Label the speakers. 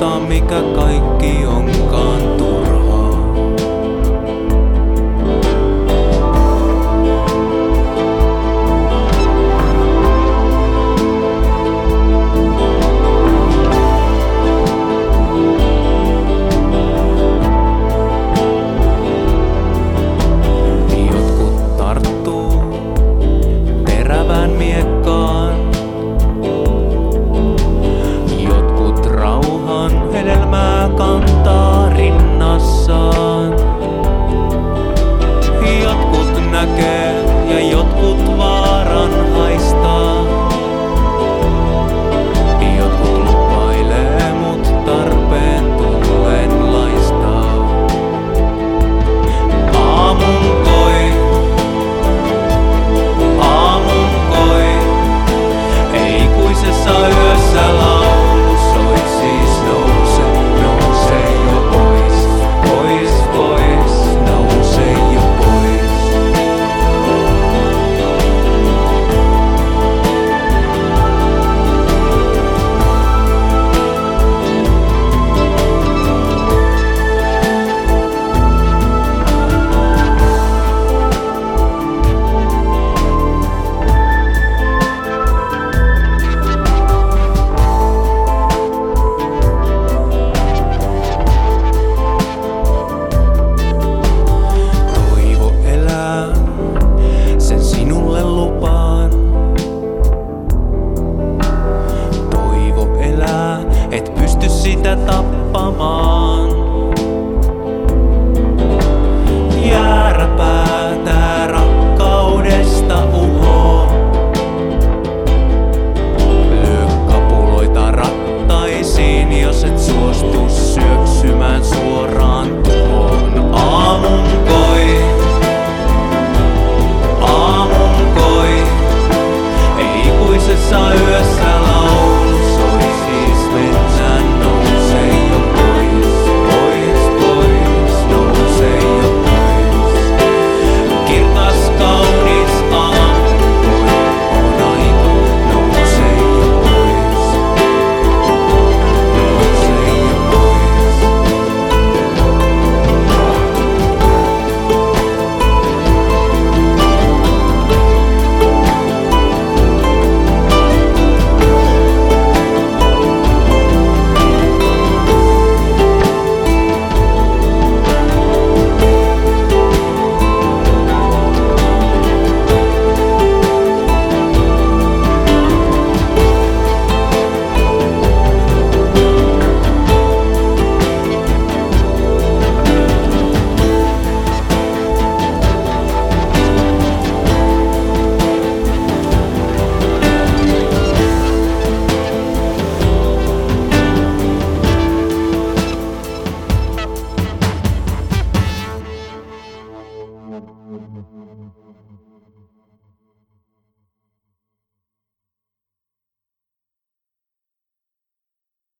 Speaker 1: muistaa mikä kaikki onkaan tullut. outro